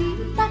一般